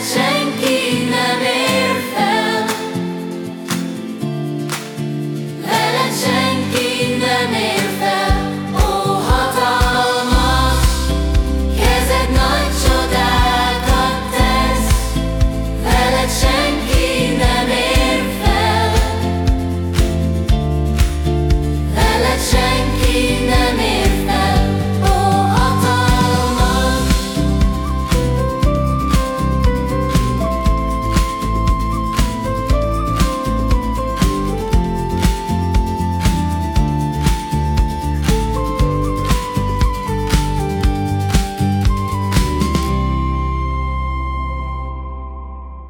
senkinek.